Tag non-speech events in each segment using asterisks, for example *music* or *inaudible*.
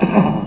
*coughs*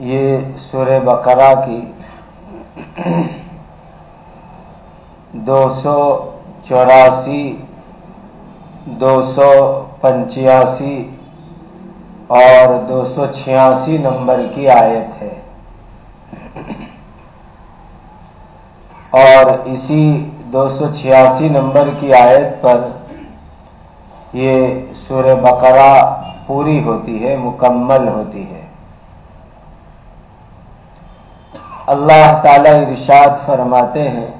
ये सुर बकरा की दो सौ चौरासी दो सौ पंचासी और दो सौ छियासी नंबर की आयत है और इसी दो सौ छियासी नंबर की आयत पर ये सूर्य बकरा पूरी होती है, मुकम्मल होती है। अल्लाह ताला इरशाद फरमाते हैं,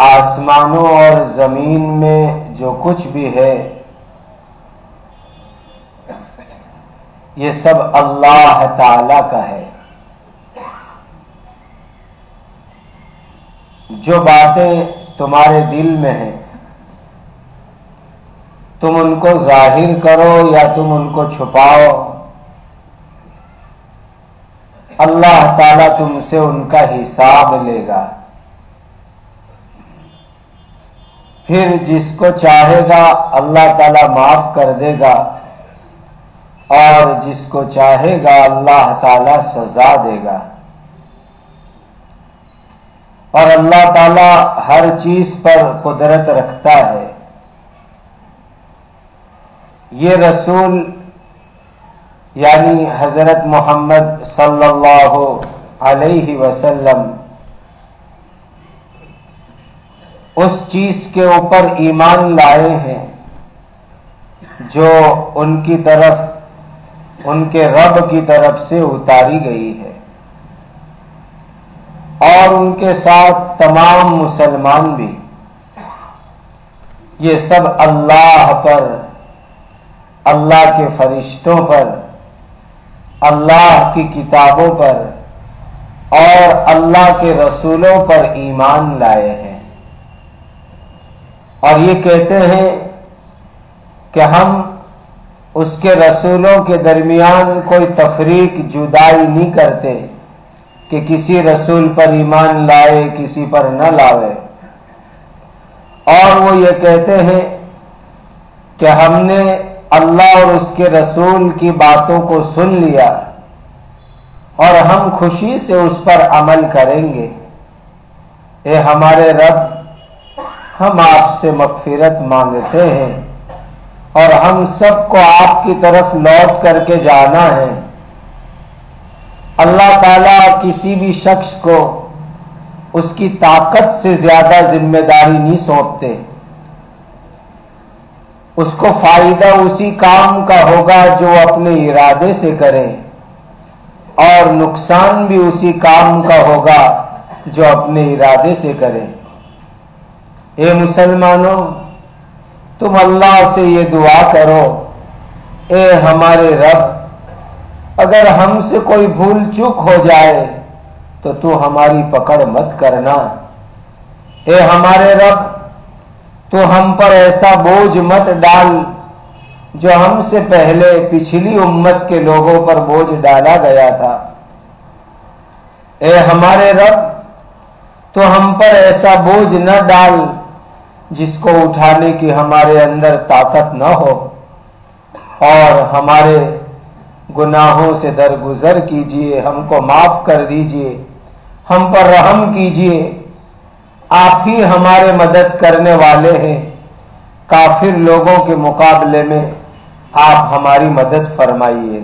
आसमानों और ज़मीन में जो कुछ भी है, ये सब अल्लाह ताला का है। जो बातें तुम्हारे दिल में हैं, तुम उनको ज़ाहिर करो या तुम उनको छुपाओ। अल्लाह ताला तुमसे उनका हिसाब लेगा। फिर जिसको चाहेगा, अल्लाह ताला माफ़ कर देगा। और जिसको चाहेगा, अल्लाह ताला सजा देगा। और अल्लाह ताला हर चीज़ पर कुदरत रखता है। ये रसूल, यानी हज़रत मोहम्मद सल्लल्लाहु अलैहि वसल्लम, उस चीज़ के ऊपर ईमान लाए हैं, जो उनकी तरफ़, उनके रब की तरफ़ से उतारी गई है। और उनके साथ तमाम मुसलमान भी। ये सब अल्लाह पर, अल्लाह के फरिश्तों पर, अल्लाह की किताबों पर और अल्लाह के रसूलों पर ईमान लाए हैं। और ये कहते हैं कि हम उसके रसूलों के दरमियान कोई तफरीक जुदाई नहीं करते। कि किसी रसूल पर ईमान लाए, किसी पर न लावे और वो ये कहते हैं कि हमने अल्लाह और उसके रसूल की बातों को सुन लिया और हम खुशी से उस पर अमल करेंगे। ये हमारे रब, हम आपसे मगफिरत मांगते हैं और हम सबको आपकी तरफ़ लौट करके जाना है। अल्लाह ताला किसी भी शख्स को उसकी ताकत से ज़्यादा ज़िम्मेदारी नहीं सौंपते। उसको फ़ायदा उसी काम का होगा जो अपने इरादे से करे और नुकसान भी उसी काम का होगा जो अपने इरादे से करे। ए मुसलमानों, तुम अल्लाह से ये दुआ करो, ए हमारे रब अगर हमसे कोई भूल चूक हो जाए तो तू हमारी पकड़ मत करना। ए हमारे रब, तू हम पर ऐसा बोझ मत डाल, जो हमसे पहले पिछली उम्मत के लोगों पर बोझ डाला गया था। ए हमारे रब तो हम पर ऐसा बोझ न डाल, जिसको उठाने की हमारे अंदर ताकत न हो, और हमारे गुनाहों से दरगुजर कीजिए, हमको माफ़ कर दीजिए, हम पर रहम कीजिए। आप ही हमारे मदद करने वाले हैं। काफिर लोगों के मुकाबले में आप हमारी मदद फरमाइए।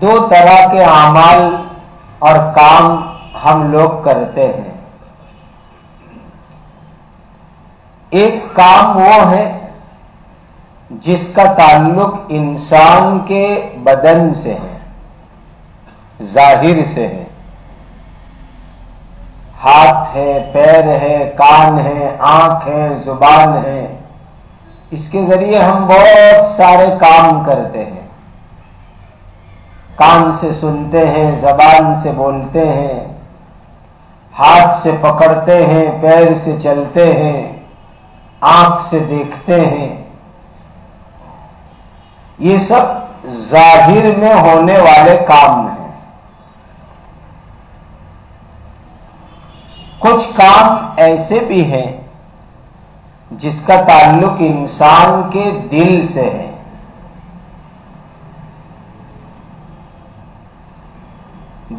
दो तरह के अमाल और काम हम लोग करते हैं। एक काम वो है, जिसका ताल्लुक इंसान के बदन से है, ज़ाहिर से है। हाथ है, पैर है, कान है, आँख है, ज़ुबान है। इसके ज़रिए हम बहुत सारे काम करते हैं। कान से सुनते हैं, जबान से बोलते हैं, हाथ से पकड़ते हैं, पैर से चलते हैं। आँख से देखते हैं। ये सब ज़ाहिर में होने वाले काम हैं। कुछ काम ऐसे भी हैं जिसका ताल्लुक इंसान के दिल से है।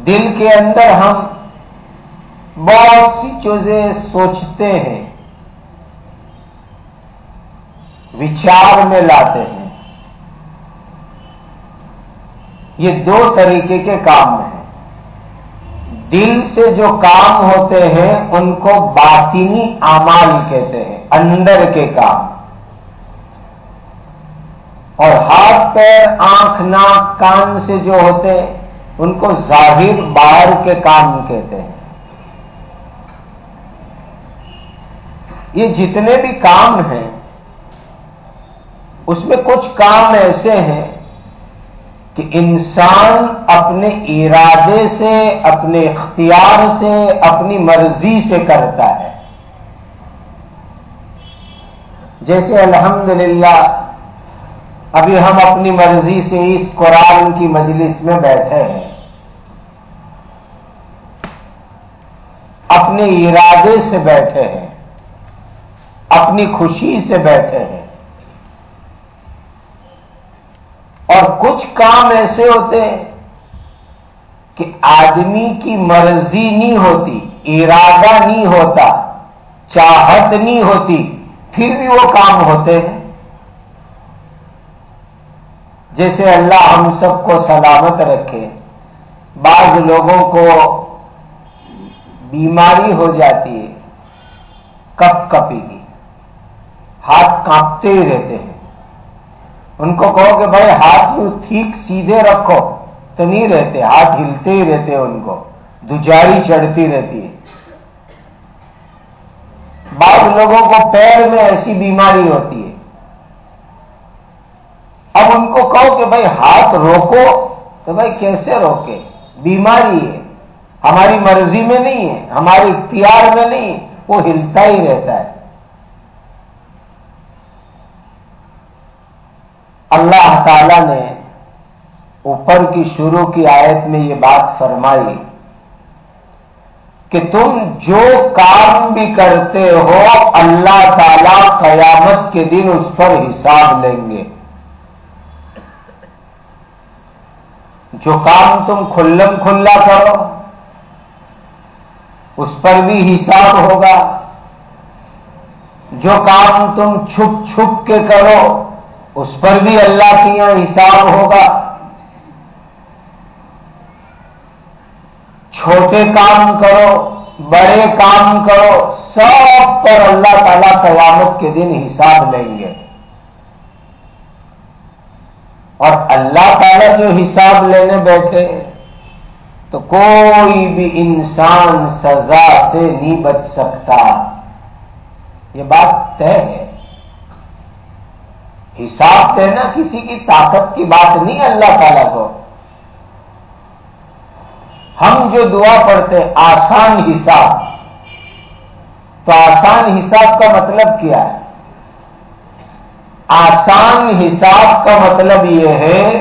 दिल के अंदर हम बहुत सी चीज़ें सोचते हैं। विचार में लाते हैं। ये दो तरीके के काम हैं। दिल से जो काम होते हैं, उनको बातिनी आमाल कहते हैं, अंदर के काम। और हाथ, पैर, आँख, नाक, कान से जो होते हैं, उनको ज़ाहिर बाहर के काम कहते हैं। ये जितने भी काम हैं उसमें कुछ काम ऐसे हैं कि इंसान अपने इरादे से, अपने इख्तियार से, अपनी मर्ज़ी से करता है। जैसे अल्हम्दुलिल्लाह, अभी हम अपनी मर्ज़ी से इस कुरान की मजलिस में बैठे हैं। अपने इरादे से बैठे हैं, अपनी खुशी से बैठे हैं। और कुछ काम ऐसे होते हैं कि आदमी की मर्ज़ी नहीं होती, इरादा नहीं होता, चाहत नहीं होती, फिर भी वो काम होते हैं। जैसे अल्लाह हम सबको सलामत रखे, बाज लोगों को बीमारी हो जाती है, कप कपी की हाथ कांपते ही रहते हैं। उनको कहो कि भाई हाथ ठीक सीधे रखो तो नहीं रहते। हाथ हिलते ही रहते हैं उनको। दुजारी चढ़ती रहती है। बाद लोगों को पैर में ऐसी बीमारी होती है। अब उनको कहो कि भाई हाथ रोको तो भाई कैसे रोके? बीमारी है। हमारी मर्ज़ी में नहीं है, हमारे इख्तियार में नहीं है, वो हिलता ही रहता है। अल्लाह ताला ने ऊपर की शुरू की आयत में ये बात फरमाई कि तुम जो काम भी करते हो, अल्लाह ताला कयामत के दिन उस पर हिसाब लेंगे। जो काम तुम खुल्लम खुल्ला करो, उस पर भी हिसाब होगा। जो काम तुम छुप छुप के करो उस पर भी अल्लाह के यहाँ हिसाब होगा। छोटे काम करो, बड़े काम करो, सब पर अल्लाह ताला कयामत के दिन हिसाब लेंगे। और अल्लाह ताला जो हिसाब लेने बैठे तो कोई भी इंसान सजा से नहीं बच सकता। ये बात तय है। हिसाब देना किसी की ताकत की बात नहीं, अल्लाह ताला को। हम जो दुआ पढ़ते आसान हिसाब। तो आसान हिसाब का मतलब क्या है? आसान हिसाब का मतलब यह है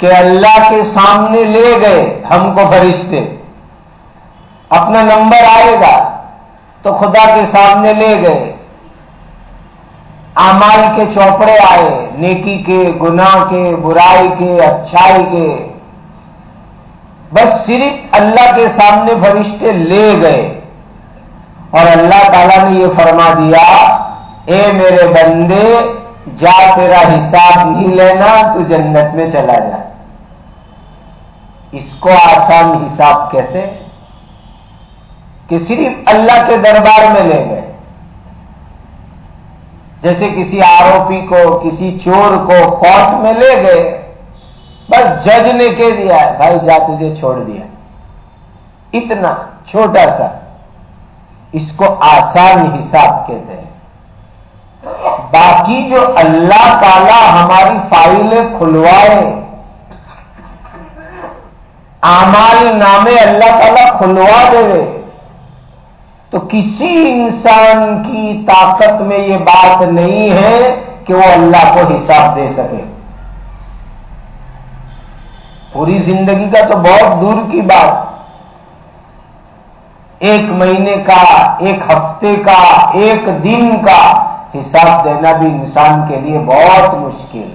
कि अल्लाह के सामने ले गए, हमको फरिश्ते। अपना नंबर आएगा तो खुदा के सामने ले गए। आमाल के चौपड़े आए, नेकी के, गुनाह के, बुराई के, अच्छाई के। बस सिर्फ़ अल्लाह के सामने फरिश्ते ले गए। और अल्लाह ताला ने यह फरमा दिया, ए मेरे बंदे, जा तेरा हिसाब नहीं लेना, तू जन्नत में चला जा। इसको आसान हिसाब कहते कि सिर्फ़ अल्लाह के दरबार में ले गए। जैसे किसी आरोपी को, किसी चोर को कोर्ट में ले गए, बस जज ने कह दिया, भाई, जा तुझे छोड़ दिया। इतना छोटा सा, इसको आसान हिसाब कहते हैं। बाकी जो अल्लाह ताला हमारी फाइलें खुलवाए, आमाल नामे अल्लाह ताला खुलवा देवे। तो किसी इंसान की ताकत में ये बात नहीं है कि वो अल्लाह को हिसाब दे सके। पूरी ज़िंदगी का तो बहुत दूर की बात। एक महीने का, एक हफ़्ते का, एक दिन का हिसाब देना भी इंसान के लिए बहुत मुश्किल।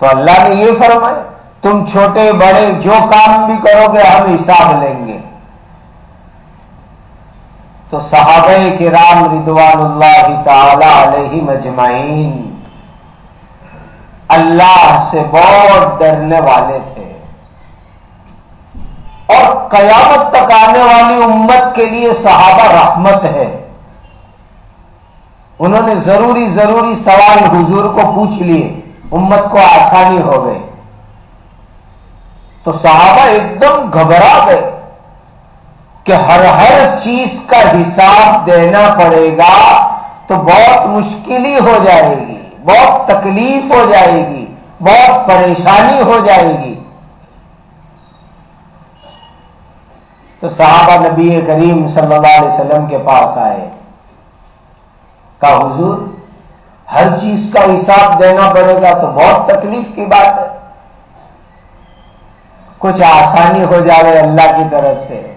तो अल्लाह ने ये फरमाए तुम छोटे बड़े जो काम भी करोगे हम हिसाब लेंगे। तो साहब के राम रिदवान मजमाइन, अल्लाह से बहुत डरने वाले थे। और कयामत तक आने वाली उम्मत के लिए सहाबा रहमत है। उन्होंने ज़रूरी ज़रूरी सवाल हुजूर को पूछ लिए, उम्मत को आसानी हो गई। तो साहबा एकदम घबरा गए। कि हर हर चीज़ का हिसाब देना पड़ेगा तो बहुत मुश्किल ही हो जाएगी, बहुत तकलीफ़ हो जाएगी, बहुत परेशानी हो जाएगी। तो साहबा नबी करीम सल्लल्लाहु अलैहि वसल्लम के पास आए। का हुजूर, हर चीज़ का हिसाब देना पड़ेगा तो बहुत तकलीफ़ की बात है। कुछ आसानी हो जाए अल्लाह की तरफ़ से।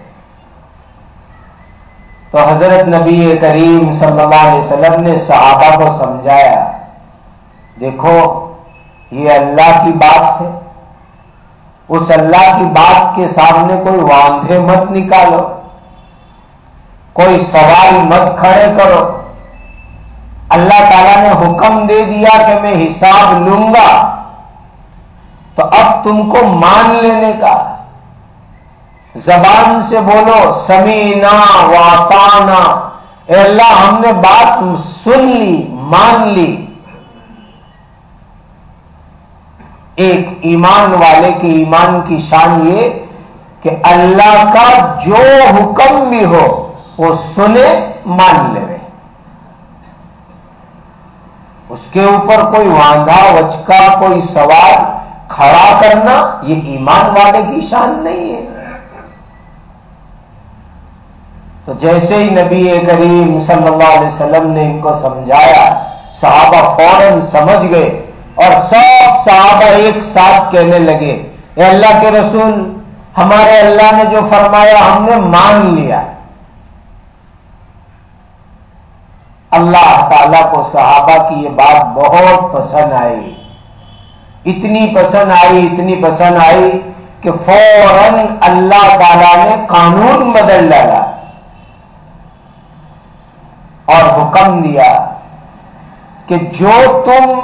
तो हज़रत नबी करीम वसल्लम ने सहाबा को समझाया, देखो, ये अल्लाह की बात है। उस अल्लाह की बात के सामने कोई वांधे मत निकालो, कोई सवाल मत खड़े करो। अल्लाह ताला ने हुक्म दे दिया कि मैं हिसाब लूँगा तो अब तुमको मान लेने का जबान से बोलो, समीना, वाताना। अल्लाह, हमने बात सुन ली, मान ली। एक ईमान वाले के ईमान की शान ये कि अल्लाह का जो हुक्म भी हो, वो सुने, मान ले उसके ऊपर कोई वांधा, वचका, कोई सवाल खड़ा करना, ये ईमान वाले की शान नहीं है। तो जैसे ही नबी करीम वसल्लम ने इनको समझाया, साहबा फ़ौरन समझ गए और सब साहबा एक साथ कहने लगे अल्लाह के रसूल, हमारे अल्लाह ने जो फरमाया हमने मान लिया। अल्लाह ताला को सहाबा की ये बात बहुत पसंद आई। इतनी पसंद आई, इतनी पसंद आई कि फ़ौरन अल्लाह ताला ने कानून बदल डाला। और हुक्म दिया कि जो तुम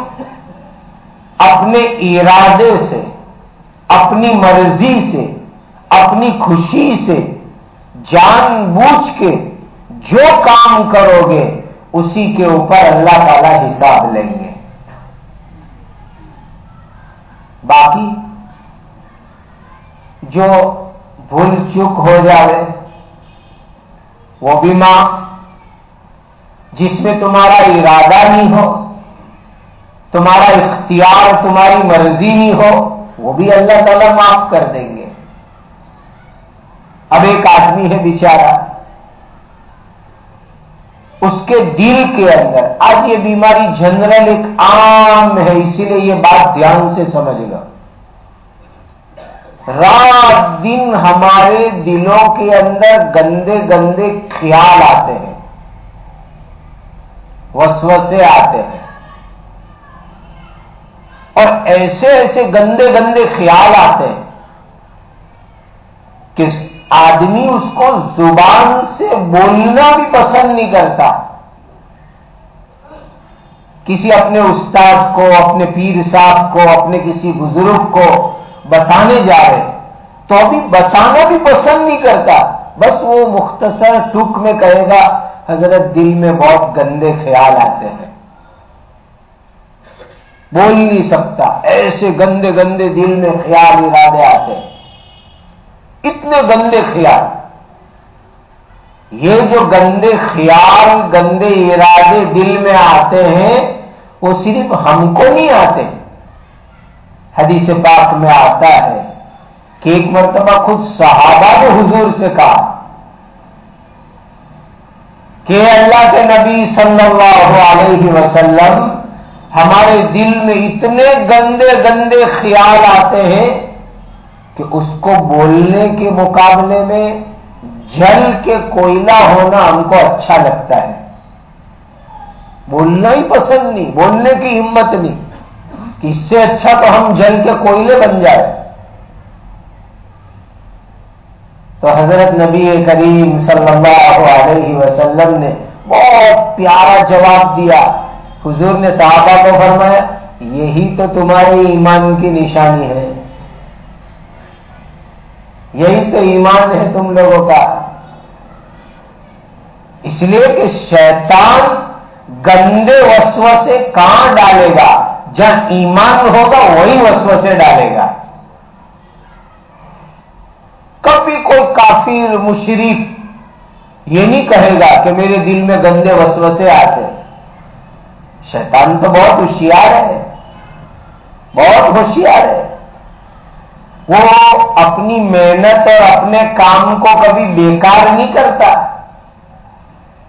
अपने इरादे से, अपनी मर्ज़ी से, अपनी खुशी से, जानबूझ के जो काम करोगे, उसी के ऊपर अल्लाह ताला हिसाब लेंगे। बाकी, जो भूल चूक हो जाए, वो भी माँ जिसमें तुम्हारा इरादा नहीं हो, तुम्हारा इख्तियार, तुम्हारी मर्ज़ी नहीं हो, वो भी अल्लाह ताला माफ़ कर देंगे। अब एक आदमी है बेचारा, उसके दिल के अंदर, आज ये बीमारी जनरल एक आम है, इसीलिए ये बात ध्यान से समझ लो रात दिन हमारे दिलों के अंदर गंदे गंदे ख्याल आते हैं। वसवसे आते हैं। और ऐसे ऐसे गंदे गंदे ख्याल आते हैं कि आदमी उसको ज़ुबान से बोलना भी पसंद नहीं करता। किसी अपने उस्ताद को, अपने पीर साहब को, अपने किसी बुज़ुर्ग को बताने जा रहे तो अभी बताना भी पसंद नहीं करता। बस वो मुख्तसर टुक में कहेगा हज़रत दिल में बहुत गंदे ख्याल आते हैं। बोल नहीं सकता। ऐसे गंदे गंदे दिल में ख्याल, इरादे आते हैं। इतने गंदे ख्याल। ये जो गंदे ख्याल, गंदे इरादे दिल में आते हैं, वो सिर्फ़ हमको नहीं आते। हदीस पाक में आता है कि एक मरतबा खुद सहाबा ने हुजूर से कहा कि अल्लाह के नबी सल्लल्लाहु अलैहि वसल्लम हमारे दिल में इतने गंदे गंदे ख्याल आते हैं कि उसको बोलने के मुकाबले में जल के कोयला होना हमको अच्छा लगता है। बोलना ही पसंद नहीं, बोलने की हिम्मत नहीं इससे अच्छा तो हम जल के कोयले बन जाए। तो हज़रत नबी करीम सल्लल्लाहु अलैहि वसल्लम ने बहुत प्यारा जवाब दिया। हुजूर ने साहबा को फरमाया, यही तो तुम्हारे ईमान की निशानी है। यही तो ईमान है तुम लोगों का। इसलिए कि शैतान गंदे वस्व से कहाँ डालेगा? जहाँ ईमान होगा, वही वस्व से डालेगा। भी कोई काफिर, मुशरिक ये नहीं कहेगा कि मेरे दिल में गंदे वसवसे आते शैतान तो बहुत होशियार है। बहुत होशियार है। वो अपनी मेहनत और अपने काम को कभी बेकार नहीं करता।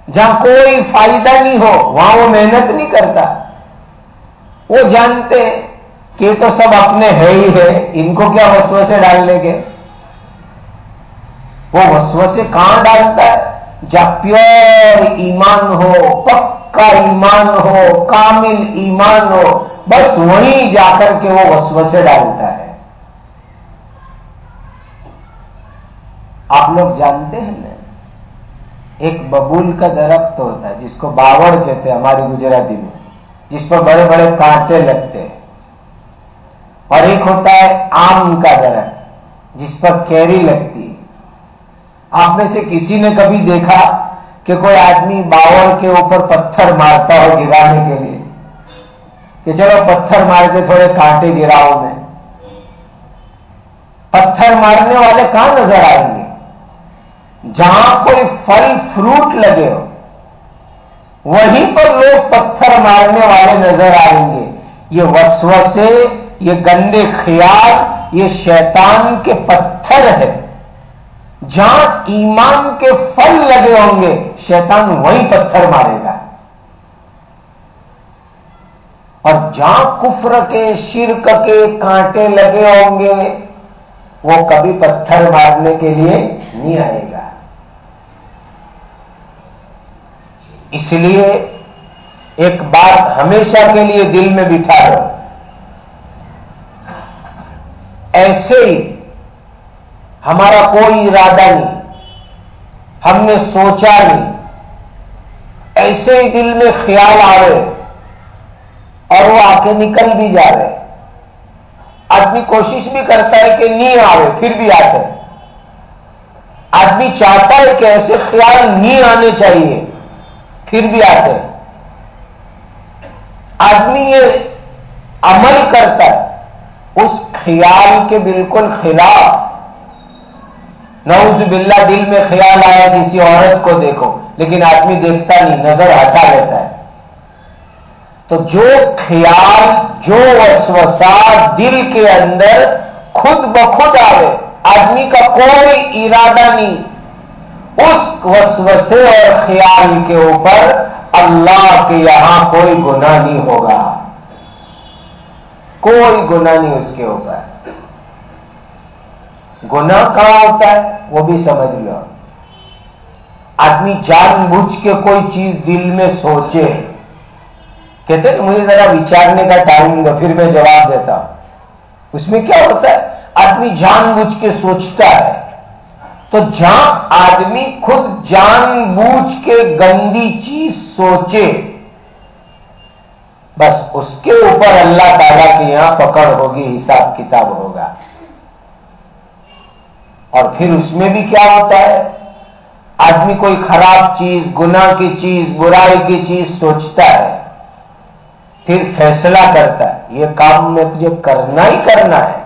जहाँ कोई फ़ायदा नहीं हो, वहाँ वो मेहनत नहीं करता। वो जानते कि तो सब अपने है ही है, इनको क्या वस्व से डालने के? वो वस्व से कहाँ डालता है? जब प्योर ईमान हो, पक्का ईमान हो, कामिल ईमान हो, बस वहीं जाकर के वो वस्व से डालता है। आप लोग जानते हैं ना, एक बबूल का दरख्त होता है, जिसको बावड़ कहते हैं हमारी गुजराती में, जिस पर बड़े बड़े कांटे लगते हैं। और एक होता है आम का दरख्त, जिस पर कैरी लगती है। आप में से किसी ने कभी देखा कि कोई आदमी बावड़ के ऊपर पत्थर मारता हो गिराने के लिए? कि चलो पत्थर मार के थोड़े कांटे गिराओ में। पत्थर मारने वाले कहाँ नज़र आएँगे? जहाँ कोई फल, फ्रूट लगे हो, वहीं पर लोग पत्थर मारने वाले नज़र आएँगे। ये वसवसे, ये गंदे ख्याल, ये शैतान के पत्थर है। जहाँ ईमान के फल लगे होंगे, शैतान वहीं पत्थर मारेगा। और जहाँ कुफर के, शिरक के कांटे लगे होंगे, वो कभी पत्थर मारने के लिए नहीं आएगा। इसलिए एक बात हमेशा के लिए दिल में बिठा लो। ऐसे ही हमारा कोई इरादा नहीं, हमने सोचा नहीं। ऐसे ही दिल में ख्याल आ रहे और वो आके निकल भी जा रहे। आदमी कोशिश भी करता है कि नहीं आवे, फिर भी आते आदमी चाहता है कि ऐसे ख्याल नहीं आने चाहिए, फिर भी आते हैं। आदमी ये अमल करता है, उस ख्याल के बिल्कुल खिलाफ नौज बिल्ला दिल में ख्याल आया किसी औरत को देखो, लेकिन आदमी देखता नहीं, नज़र हटा लेता है। तो जो ख्याल, जो वसवसा दिल के अंदर खुद ब खुद आवे, आदमी का कोई इरादा नहीं। उस वसवसे और ख्याल के ऊपर अल्लाह के यहाँ कोई गुना नहीं होगा। कोई गुना नहीं उसके ऊपर। गुना कहाँ होता है? वो भी समझ लो आदमी जानबूझ के कोई चीज़ दिल में सोचे। कहते हैं, मुझे जरा विचारने का टाइम दो, फिर मैं जवाब देता हूँ। उसमें क्या होता है? आदमी जानबूझ के सोचता है। तो जहाँ आदमी खुद जानबूझ के गंदी चीज़ सोचे, बस उसके ऊपर अल्लाह ताला की यहाँ पकड़ होगी हिसाब किताब होगा। और फिर उसमें भी क्या होता है? आदमी कोई खराब चीज़, गुनाह की चीज़, बुराई की चीज़ सोचता है, फिर फैसला करता है, ये काम में तुझे करना ही करना है,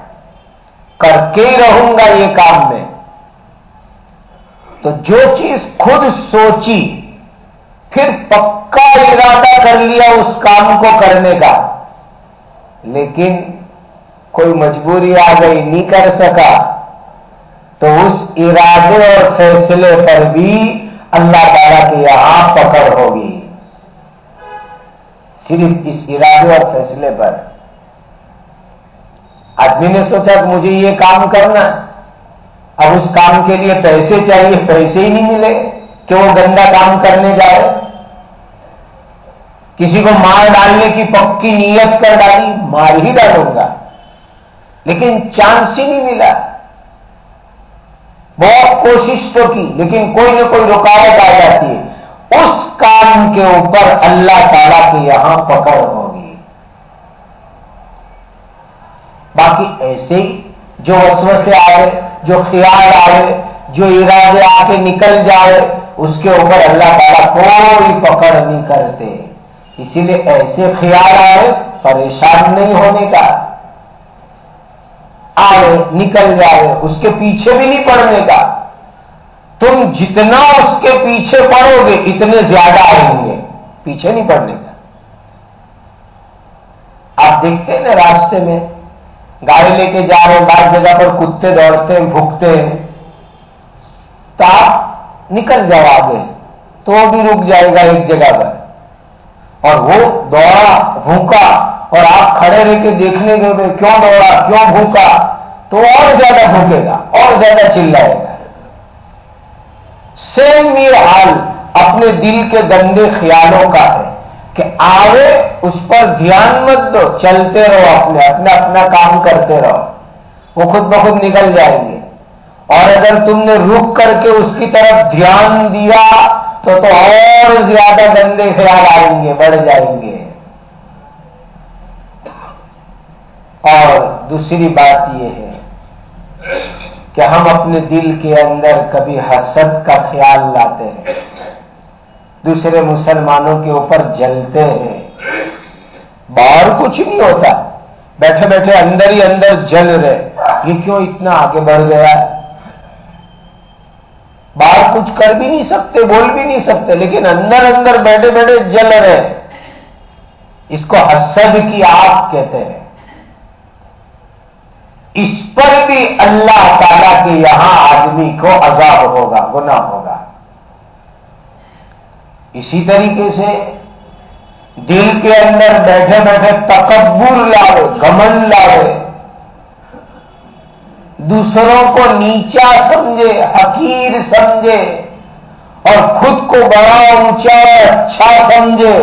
करके ही रहूँगा ये काम में। तो जो चीज़ खुद सोची, फिर पक्का इरादा कर लिया उस काम को करने का, लेकिन कोई मजबूरी आ गई, नहीं कर सका। तो उस इरादे और फैसले पर भी अल्लाह ताला की यहाँ पकड़ होगी। सिर्फ़ इस इरादे और फैसले पर। आदमी ने सोचा कि मुझे ये काम करना अब उस काम के लिए पैसे चाहिए, पैसे ही नहीं मिले। कि वो गंदा काम करने जाए किसी को मार डालने की पक्की नीयत कर डाली, मार ही डालूँगा। लेकिन चांस ही नहीं मिला। बहुत कोशिश तो की, लेकिन कोई ना कोई रुकावट आ जाती है। उस काम के ऊपर अल्लाह ताला के यहाँ पकड़ होगी। बाकी ऐसे ही जो वसव से आ गए जो ख्याल आए, जो इरादे आके निकल जाए, उसके ऊपर अल्लाह ताला कोई पकड़ नहीं करते। इसीलिए ऐसे ख्याल आए, परेशान नहीं होने का। आए, निकल जाए, उसके पीछे भी नहीं पड़ने का। तुम जितना उसके पीछे पड़ोगे इतने ज़्यादा आएँगे। पीछे नहीं पड़ने का। आप देखते हैं ना रास्ते में, गाड़ी लेके जा रहे हैं बार जगह पर कुत्ते दौड़ते हैं भूखते हैं तो निकल जाओ आगे तो भी रुक जाएगा एक जगह पर। और वो दौड़ा, भूखा और आप खड़े रह के देखने गए क्यों दौड़ा, क्यों भूखा? तो और ज़्यादा भूखेगा, और ज़्यादा चिल्लाएगा। सेम ये हाल अपने दिल के गंदे ख्यालों का है कि आवे, उस पर ध्यान मत दो, चलते रहो अपने, अपना अपना काम करते रहो। वो खुद ब खुद निकल जाएँगे। और अगर तुमने रुक करके उसकी तरफ़ ध्यान दिया तो तो और ज़्यादा गंदे ख्याल आएँगे, बढ़ जाएँगे। और दूसरी बात यह है कि हम अपने दिल के अंदर कभी हसद का ख्याल लाते हैं। दूसरे मुसलमानों के ऊपर जलते हैं। बाहर कुछ नहीं होता। बैठे बैठे अंदर ही अंदर जल रहे ये क्यों इतना आगे बढ़ गया? है बाहर कुछ कर भी नहीं सकते, बोल भी नहीं सकते, लेकिन अंदर अंदर बैठे बैठे जल रहे इसको हसद की आग कहते हैं। इस पर भी अल्लाह ताला के यहाँ आदमी को अजाब होगा गुना होगा। इसी तरीके से दिल के अंदर बैठे बैठे तकबुर लावे घमन लावे। दूसरों को नीचा समझे, हकीर समझे, और खुद को बड़ा, ऊँचा अच्छा समझे,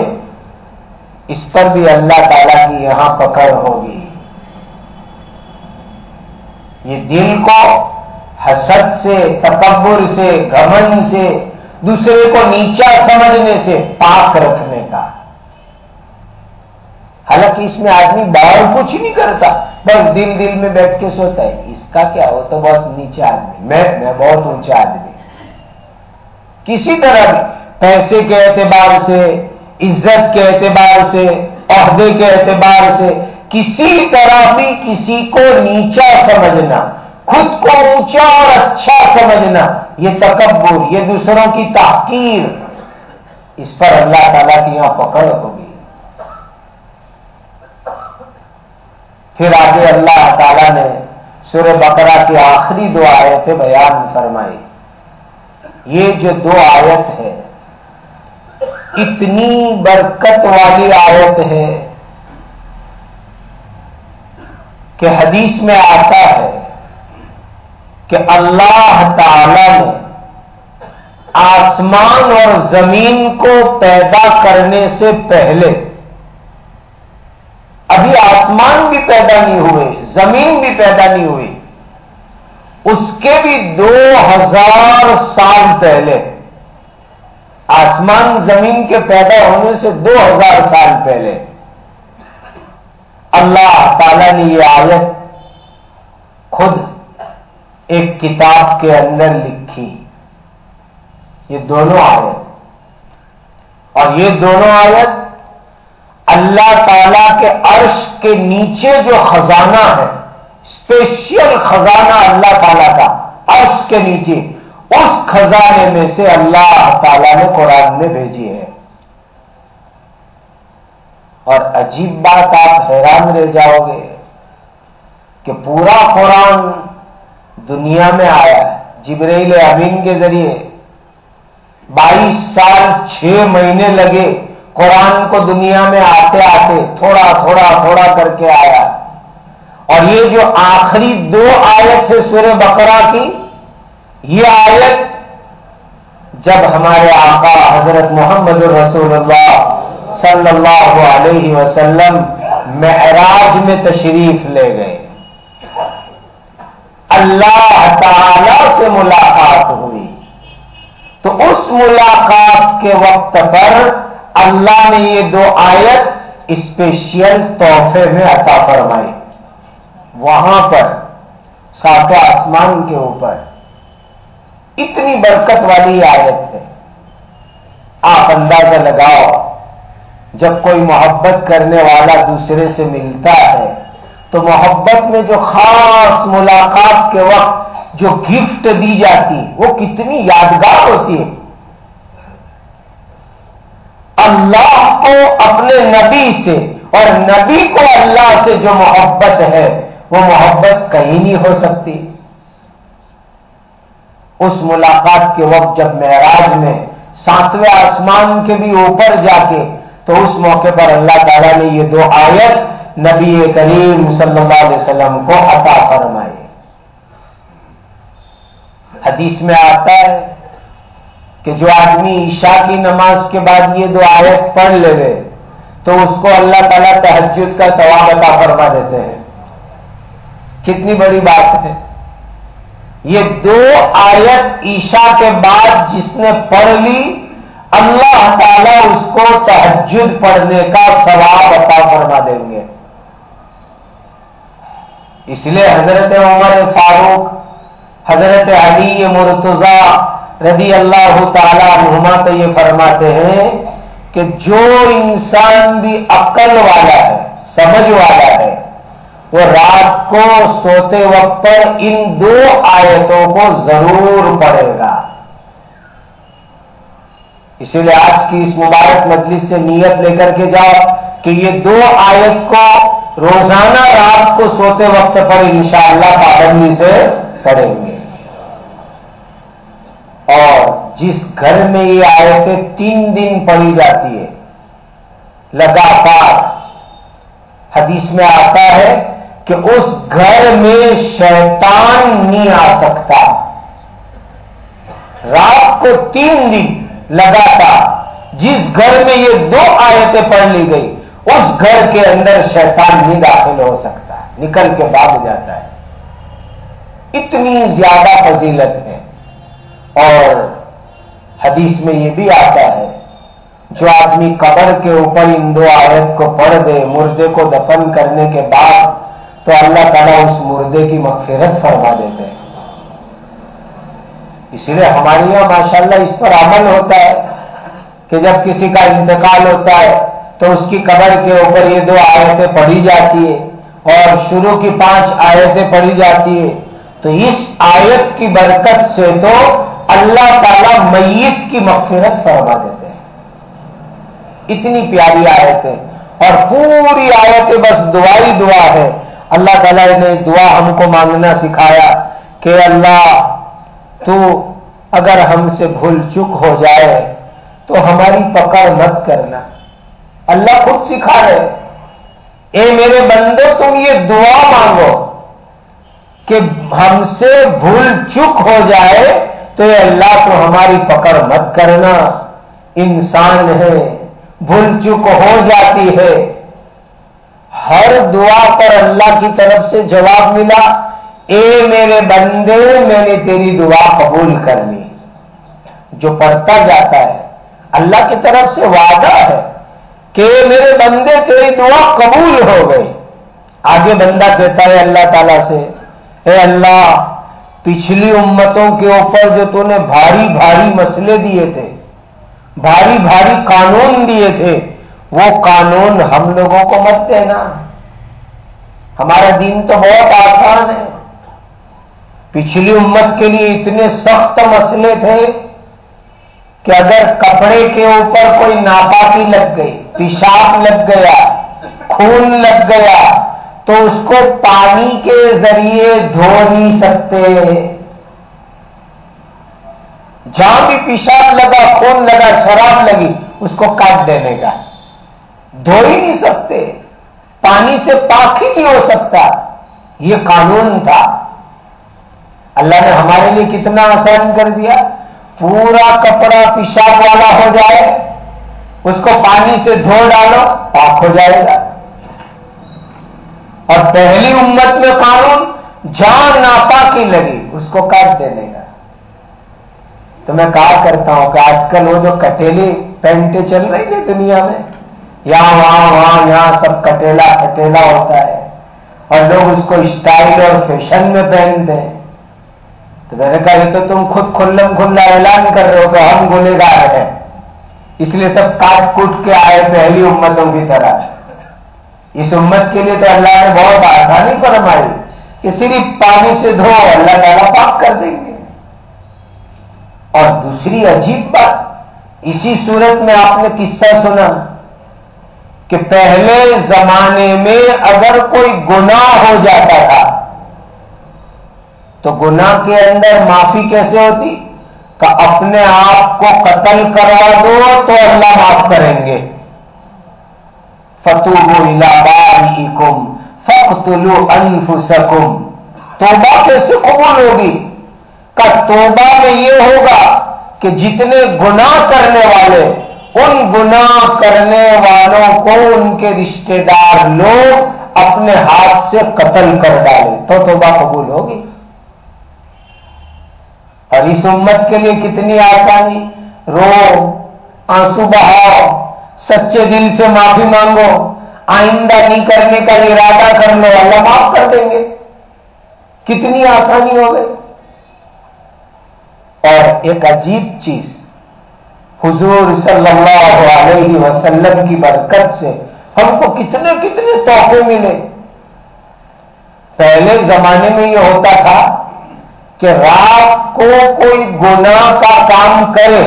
इस पर भी अल्लाह ताला की यहाँ पकड़ होगी। ये दिल को हसद से तकबर से घमन से, दूसरे को नीचा समझने से, पाक रखने का। हालाँकि इसमें आदमी बाहर कुछ ही नहीं करता, बस दिल दिल में बैठ के सोता है, इसका क्या हो तो बहुत नीचा आदमी। मैं मैं बहुत ऊँचा आदमी। किसी तरह पैसे के एतबार से, इज़्ज़त के एतबार से, अहदे के एतबार से किसी तरह भी किसी को नीचा समझना, खुद को ऊँचा और अच्छा समझना, ये तकबर ये दूसरों की ताकीर। इस पर अल्लाह ताला की यहाँ पकड़ होगी। फिर आगे अल्लाह ताला ने सूर्य बकरा की आखिरी दो आयतें बयान फरमाई। ये जो दो आयत है, इतनी बरकत वाली आयत है कि हदीस में आता है कि अल्लाह ताला ने आसमान और ज़मीन को पैदा करने से पहले, अभी आसमान भी पैदा नहीं हुए, ज़मीन भी पैदा नहीं हुई, उसके भी दो हज़ार साल पहले, आसमान ज़मीन के पैदा होने से दो हज़ार साल पहले अल्लाह ताला ने ये आयत खुद एक किताब के अंदर लिखी। ये दोनों आयत। और ये दोनों आयत अल्लाह ताला के अर्श के नीचे जो खजाना है स्पेशल खजाना अल्लाह ताला का, अर्श के नीचे, उस खजाने में से अल्लाह ताला ने कुरान में भेजी है। और अजीब बात आप हैरान रह जाओगे कि पूरा कुरान दुनिया में आया है, जिब्राइल अमीन के ज़रिए। 22 साल, छह महीने लगे कुरान को दुनिया में आते आते थोड़ा थोड़ा थोड़ा करके आया। और ये जो आखिरी दो आयत है सूर्य बकरा की, ये आयत जब हमारे आका हज़रत मोहम्मद रसूलुल्लाह सल्लल्लाहु अलैहि वसल्लम महराज में तशरीफ़ ले गए। अल्लाह ताला से मुलाकात हुई। तो उस मुलाकात के वक्त पर अल्लाह ने ये दो आयत स्पेशल तोहफे में अता फरमाई। वहाँ पर, सातों आसमान के ऊपर, इतनी बरकत वाली आयत है। आप अंदाज़ा लगाओ जब कोई मोहब्बत करने वाला दूसरे से मिलता है तो मोहब्बत में जो खास मुलाकात के वक्त जो गिफ्ट दी जाती है वो कितनी यादगार होती है। अल्लाह को अपने नबी से और नबी को अल्लाह से जो मोहब्बत है, वो मोहब्बत कहीं नहीं हो सकती। उस मुलाकात के वक्त जब महराज में सातवें आसमान के भी ऊपर जाके तो उस मौके पर अल्लाह ताला ने ये दो आयत नबी करीम वसल्लम को अता फरमाए। हदीस में आता है कि जो आदमी ईशा की नमाज़ के बाद ये दो आयत पढ़ ले गए तो उसको अल्लाह ताला तहजद का सवाब अता फरमा देते हैं। कितनी बड़ी बात है। ये दो आयत ईशा के बाद जिसने पढ़ ली अल्लाह ताला उसको तहजद पढ़ने का सवाब अता फरमा देंगे। इसलिए हज़रत उमर फारूक, हज़रत अली मुर्तजा रदी अल्लाह तुमा तो ये फरमाते हैं कि जो इंसान भी अक्ल वाला है, समझ वाला है, वो रात को सोते वक्त पर इन दो आयतों को ज़रूर पढ़ेगा। इसीलिए आज की इस मुबारक मजलिस से नियत लेकर के जाओ कि ये दो आयत को रोज़ाना रात को सोते वक्त पर इंशाला पाबंदी से पढ़ेंगे। और जिस घर में ये आयतें तीन दिन पढ़ी जाती है, लगातार हदीस में आता है कि उस घर में शैतान नहीं आ सकता। रात को तीन दिन लगातार जिस घर में ये दो आयतें पढ़ ली गई, उस घर के अंदर शैतान नहीं दाखिल हो सकता है, निकल के भाग जाता है। इतनी ज़्यादा फजीलत है। और हदीस में यह भी आता है, जो आदमी कबर के ऊपर इन दो आयत को पढ़ दे, मुर्दे को दफन करने के बाद तो अल्लाह ताला उस मुर्दे की मगफिरत फरमा देते हैं। इसीलिए हमारे यहाँ माशाल्लाह इस पर अमल होता है कि जब किसी का इंतकाल होता है तो उसकी कबर के ऊपर ये दो आयतें पढ़ी जाती है और शुरू की पाँच आयतें पढ़ी जाती है। तो इस आयत की बरकत से तो अल्लाह ताला मैयत की मगफिरत फरमा देते हैं। इतनी प्यारी आयत है और पूरी आयतें बस दुआ ही दुआ है। अल्लाह ताला ने दुआ हमको मांगना सिखाया कि अल्लाह तू अगर हमसे भूल चुक हो जाए तो हमारी पकड़ मत करना। अल्लाह खुद सिखा रहे, ए मेरे बंदे, तुम ये दुआ मांगो कि हमसे भूल चुक हो जाए तो अल्लाह को हमारी पकड़ मत करना। इंसान है, भूल चुक हो जाती है। हर दुआ पर अल्लाह की तरफ़ से जवाब मिला। ए मेरे बंदे, मैंने तेरी दुआ कबूल कर ली। जो पढ़ता जाता है, अल्लाह की तरफ़ से वादा है कि मेरे बंदे, तेरी दुआ कबूल हो गई। आगे बंदा कहता है अल्लाह ताला से, ए अल्लाह, पिछली उम्मतों के ऊपर जो तूने भारी भारी मसले दिए थे, भारी भारी कानून दिए थे, वो कानून हम लोगों को मत देना। हमारा दिन तो बहुत आसान है। पिछली उम्मत के लिए इतने सख्त मसले थे कि अगर कपड़े के ऊपर कोई नापाकी लग गई, पेशाब लग गया, खून लग गया तो उसको पानी के ज़रिए धो नहीं सकते। जहाँ भी पेशाब लगा, खून लगा, शराब लगी, उसको काट देने का। धो ही नहीं सकते। पानी से पाक ही नहीं हो सकता। ये कानून था। अल्लाह ने हमारे लिए कितना आसान कर दिया? पूरा कपड़ा पिशाब वाला हो जाए, उसको पानी से धो डालो, पाक हो जाएगा। और पहली उम्मत में कानून जहाँ नापा की लगी, उसको काट देने का। तो मैं कहा करता हूँ कि आजकल वो जो कटेली पेंटे चल रही है दुनिया में, यहाँ, वहाँ वहाँ, यहाँ सब कटेला कटेला होता है। और लोग उसको स्टाइल और फ़ैशन में पहनते हैं। तो मैंने कहा तो तुम खुद खुल्लम खुल्ला ऐलान कर रहे हो तो हम गुनेगार हैं। इसलिए सब काट कूट के आए पहली उम्मतों की तरह। इस उम्मत के लिए तो अल्लाह ने बहुत आसानी फरमाई। कि सिर्फ़ पानी से धो, अल्लाह ताला पाक कर देंगे। और दूसरी अजीब बात, इसी सूरत में आपने किस्सा सुना कि पहले जमाने में अगर कोई गुनाह हो जाता था तो गुनाह के अंदर माफ़ी कैसे होती? का अपने आप को कत्ल करवा दो तो अल्लाह माफ़ करेंगे। फतूबो इलाबाकुम फकतुलु अनफुसकुम तोबा कैसे कबूल होगी? का तोबा में यह होगा कि जितने गुनाह करने वाले, उन गुनाह करने वालों को उनके रिश्तेदार लोग अपने हाथ से कत्ल कर डाले। तो तोबा कबूल होगी। और इस उम्मत के लिए कितनी आसानी? रो, आँसू बहाओ, सच्चे दिल से माफ़ी मांगो, आइंदा नहीं करने का इरादा कर लो, अल्लाह माफ़ कर देंगे। कितनी आसानी हो गई। और एक अजीब चीज़, हुजूर सल्लल्लाहु अलैहि वसल्लम की बरकत से हमको कितने कितने तोहफे मिले। पहले जमाने में यह होता था कि रात को कोई गुनाह का काम करे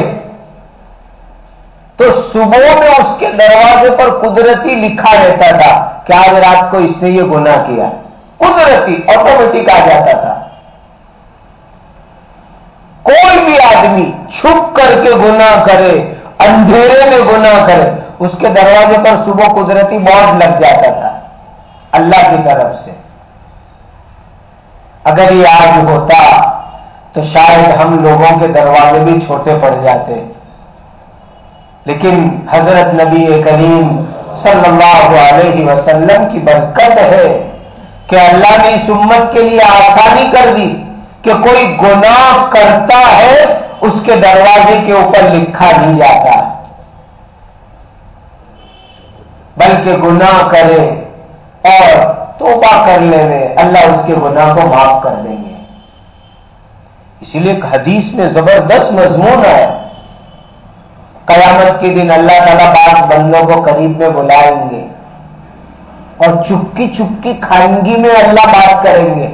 तो सुबह में उसके दरवाजे पर कुदरती लिखा रहता था कि आज रात को इसने ये गुनाह किया। कुदरती ऑटोमेटिक आ जाता था। कोई भी आदमी छुप करके गुनाह करे, अंधेरे में गुनाह करे, उसके दरवाजे पर सुबह कुदरती बोर्ड लग जाता था, अल्लाह की तरफ़ से। अगर ये आज होता तो शायद हम लोगों के दरवाजे भी छोटे पड़ जाते। लेकिन हज़रत नबी करीम सल्लल्लाहु अलैहि वसल्लम की बरकत है कि अल्लाह ने इस उम्मत के लिए आसानी कर दी कि कोई गुनाह करता है, उसके दरवाजे के ऊपर लिखा नहीं जाता। बल्कि गुनाह करे और तोबा कर ले अल्लाह उसके गुनाह को माफ़ कर देंगे। इसीलिए हदीस में ज़बरदस्त मजमून है। कयामत के दिन अल्लाह तला बात बंदों को करीब में बुलाएँगे और चुपकी चुपकी खानगी में अल्लाह बात करेंगे।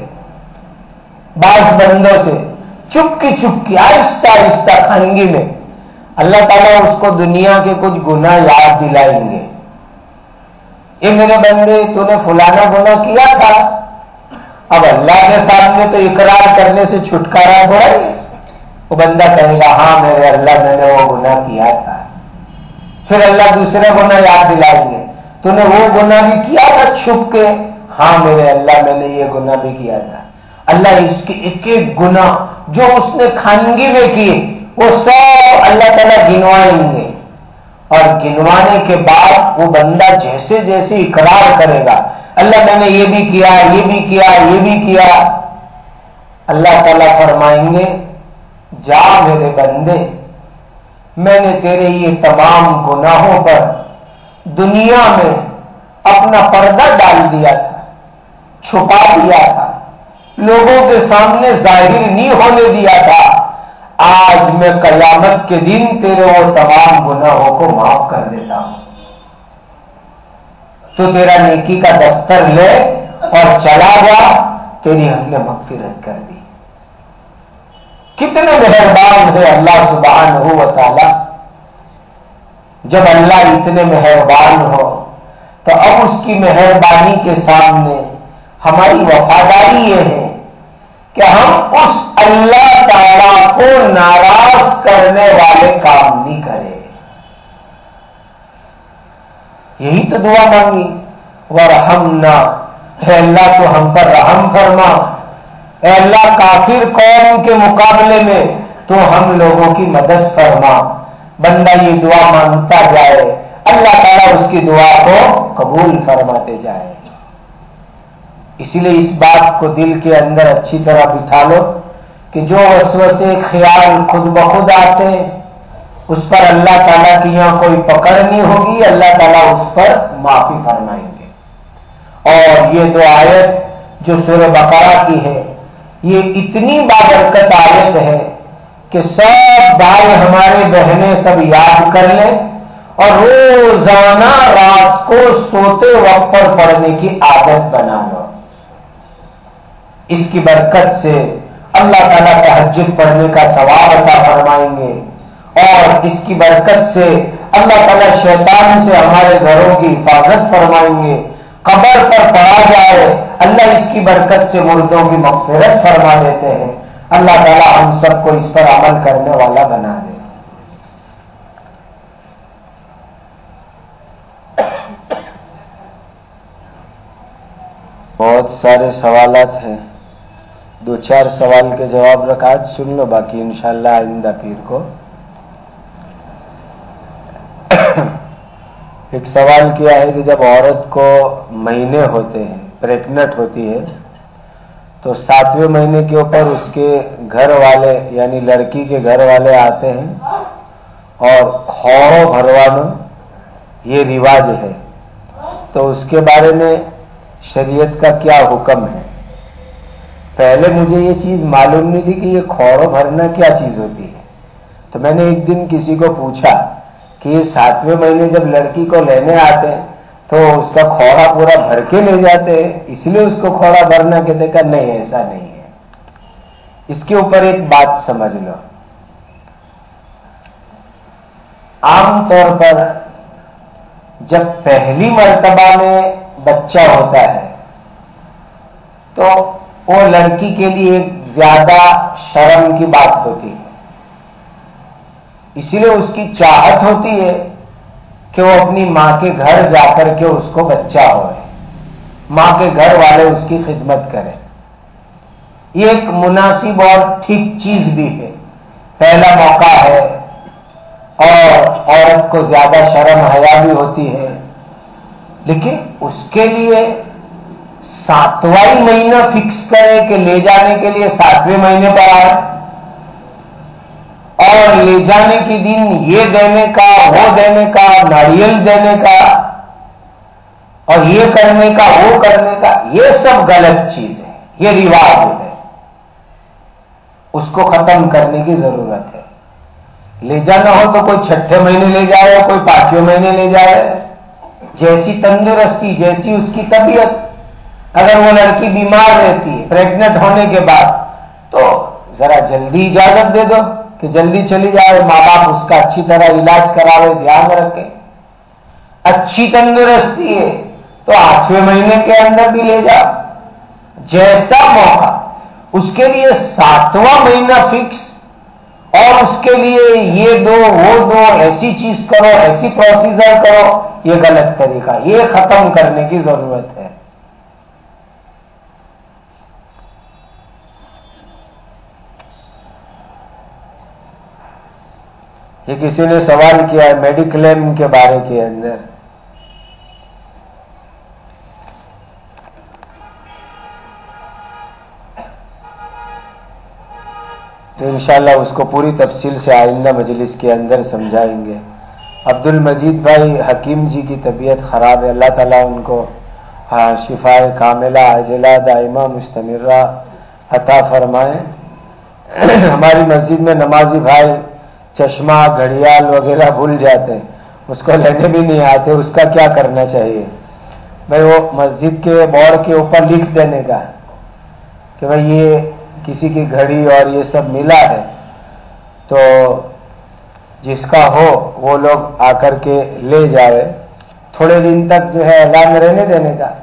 बास बंदों से चुपकी चुपकी, आहिस्ता आहिस्ता खानगी में अल्लाह ताला उसको दुनिया के कुछ गुना याद दिलाएँगे। ये मेरे बंदे तूने फुलाना गुना किया था? अब अल्लाह के सामने तो इकरार करने से छुटकारा हो रहा है। वो बंदा कहेगा हाँ मेरे अल्लाह, मैंने वो गुना किया था। फिर अल्लाह दूसरे गुना याद दिलाएँगे। तूने वो गुना भी किया था छुप के? हाँ मेरे अल्लाह, मैंने ये गुना भी किया था। अल्लाह इसके एक एक गुना जो उसने खानगी में किए, वो सब अल्लाह तला गिनवाएँगे। और गिनवाने के बाद वो बंदा जैसे जैसे इकरार करेगा, अल्लाह मैंने ये भी किया, ये भी किया, ये भी किया। अल्लाह ताला फरमाएँगे, जा मेरे बंदे, मैंने तेरे ये तमाम गुनाहों पर दुनिया में अपना पर्दा डाल दिया था, छुपा दिया था, लोगों के सामने ज़ाहिर नहीं होने दिया था। आज मैं कयामत के दिन तेरे वो तमाम गुनाहों को माफ़ कर देता हूँ। तो तेरा नेकी का दफ्तर ले और चला जा, तेरी हमने मगफिरत कर दी। कितने मेहरबान है अल्लाह सुबहान हो ताला जब अल्लाह इतने मेहरबान हो तो अब उसकी मेहरबानी के सामने हमारी वफादारी ये है कि हम उस अल्लाह ताला को नाराज़ करने वाले काम नहीं करें। यही तो दुआ मांगी। वह हम ना है अल्लाह तो हम पर रहम फरमा। अल्लाह, काफिर कौम के मुकाबले में तो हम लोगों की मदद फरमा। बंदा ये दुआ माँगता जाए, अल्लाह ताला उसकी दुआ को कबूल फरमाते जाए। इसीलिए इस बात को दिल के अंदर अच्छी तरह बिठा लो कि जो वसवसे ख्याल खुद ब खुद आते उस पर अल्लाह ताला की यहाँ कोई पकड़ नहीं होगी, अल्लाह ताला उस पर माफ़ी फरमाएँगे। और ये दो आयत जो सूर्य बकरा की है, ये इतनी बाबरकत आयत है कि सब भाई हमारे बहनें सब याद कर लें और रोज़ाना रात को सोते वक्त पर पढ़ने की आदत बना लो। इसकी बरकत से अल्लाह ताला तहजद पढ़ने का सवाब अता फरमाएँगे। और इसकी बरकत से अल्लाह ताला शैतान से हमारे घरों की हिफाजत फरमाएँगे। कबर पर पड़ा जाए, अल्लाह इसकी बरकत से मुर्दों की मफफरत फरमा देते हैं। अल्लाह ताला हम सबको इस पर अमल करने वाला बना दे। बहुत सारे सवालात हैं। दो चार सवाल के जवाब रखा, आज सुन लो बाकी, इंशाल्लाह, आइंदा पीर को। *coughs* एक सवाल किया है कि जब औरत को महीने होते हैं, प्रेग्नेंट होती है तो सातवें महीने के ऊपर उसके घर वाले, यानी लड़की के घर वाले आते हैं और खौरो भरवाना, ये रिवाज है। तो उसके बारे में शरीयत का क्या हुक्म है? पहले मुझे ये चीज़ मालूम नहीं थी कि ये खौरो भरना क्या चीज़ होती है। तो मैंने एक दिन किसी को पूछा कि ये सातवें महीने जब लड़की को लेने आते हैं तो उसका खौरा पूरा भर के ले जाते हैं। इसलिए उसको खौरा भरना कहते का नहीं, ऐसा नहीं है। इसके ऊपर एक बात समझ लो। आमतौर पर जब पहली मर्तबा में बच्चा होता है तो वो लड़की के लिए एक ज़्यादा शर्म की बात होती है। इसीलिए उसकी चाहत होती है कि वो अपनी माँ के घर जाकर के उसको बच्चा हो। माँ के घर वाले उसकी खिदमत करें। ये एक मुनासिब और ठीक चीज़ भी है। पहला मौका है और औरत को ज़्यादा शर्म हया भी होती है। लेकिन उसके लिए सातवां महीना फिक्स करें कि ले जाने के लिए सातवें महीने पर आए। और ले जाने के दिन ये देने का, वो देने का, नारियल देने का, और ये करने का, वो करने का, ये सब गलत चीज़ है। ये रिवाज है। उसको खत्म करने की ज़रूरत है। ले जाना हो तो कोई छठे महीने ले जाए कोई पाँचवें महीने ले जाए जैसी तंदुरुस्ती, जैसी उसकी तबीयत। अगर वो लड़की बीमार रहती है प्रेग्नेंट होने के बाद तो जरा जल्दी इजाज़त दे दो कि जल्दी चली जाए माँ बाप उसका अच्छी तरह इलाज करा करावे, ध्यान रखें। अच्छी तंदुरुस्ती है तो आठवें महीने के अंदर भी ले जाओ। जैसा मौका, उसके लिए सातवां महीना फिक्स और उसके लिए ये दो, वो दो, ऐसी चीज़ करो, ऐसी प्रोसीजर करो, ये गलत तरीका, ये खत्म करने की ज़रूरत है। ये किसी ने सवाल किया है, मेडिक्लेम के बारे के अंदर। तो इंशाल्लाह उसको पूरी तफसील से आइंदा मजलिस के अंदर समझाएँगे। अब्दुल मजीद भाई हकीम जी की तबीयत ख़राब है, अल्लाह ताला उनको शिफाए कामिला अजला दाइमा मुस्तमरा अता फरमाए। *clears throat* हमारी मस्जिद में नमाजी भाई चश्मा, घड़ियाल वगैरह भूल जाते उसको लेने भी नहीं आते, उसका क्या करना चाहिए? भाई वो मस्जिद के बोर्ड के ऊपर लिख देने का कि भाई ये किसी की घड़ी और ये सब मिला है। तो जिसका हो, वो लोग आकर के ले जाए। थोड़े दिन तक जो है अलान रहने देने का।